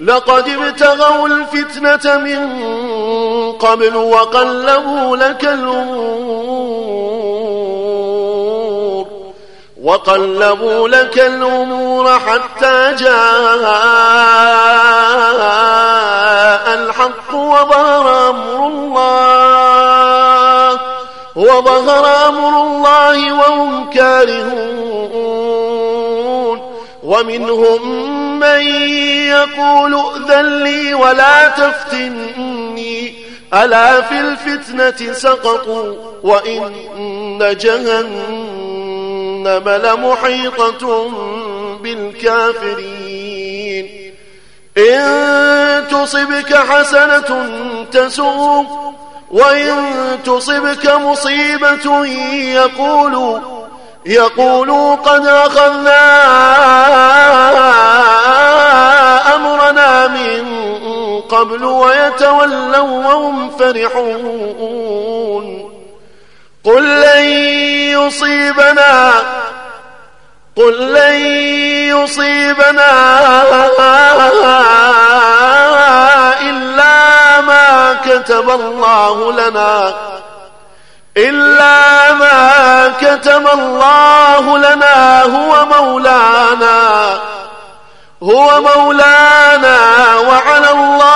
لقد ابتغوا الفتنة من قبل وقلبوا لك الأمور وقلبوا لك الأمور حتى جاء الحق وظهر أمر الله وظهر أمر الله وهم كارهون ومنهم من يقول ائذن لي ولا تفتني. ألا في الفتنة سقطوا وإن جهنم لمحيطة بالكافرين. إن تصبك حسنة تسوق وإن تصبك مصيبة يقولوا يقولوا قد أخذنا قبل ويتولوا وهم فرحون. قل لن يصيبنا قل لن يصيبنا إلا ما كتب الله لنا إلا ما كتب الله لنا هو مولانا هو مولانا وعلى الله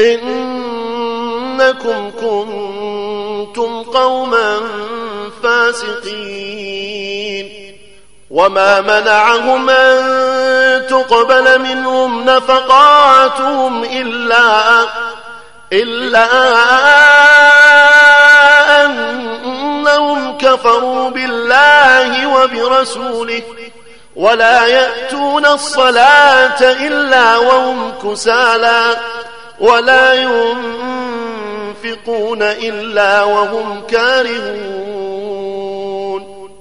إنكم كنتم قوما فاسقين. وما منعهم أن تقبل منهم نفقاتهم إلا إلا أنهم كفروا بالله وبرسوله ولا يأتون الصلاة إلا وهم كسالى. ولا ينفقون إلا وهم كارهون.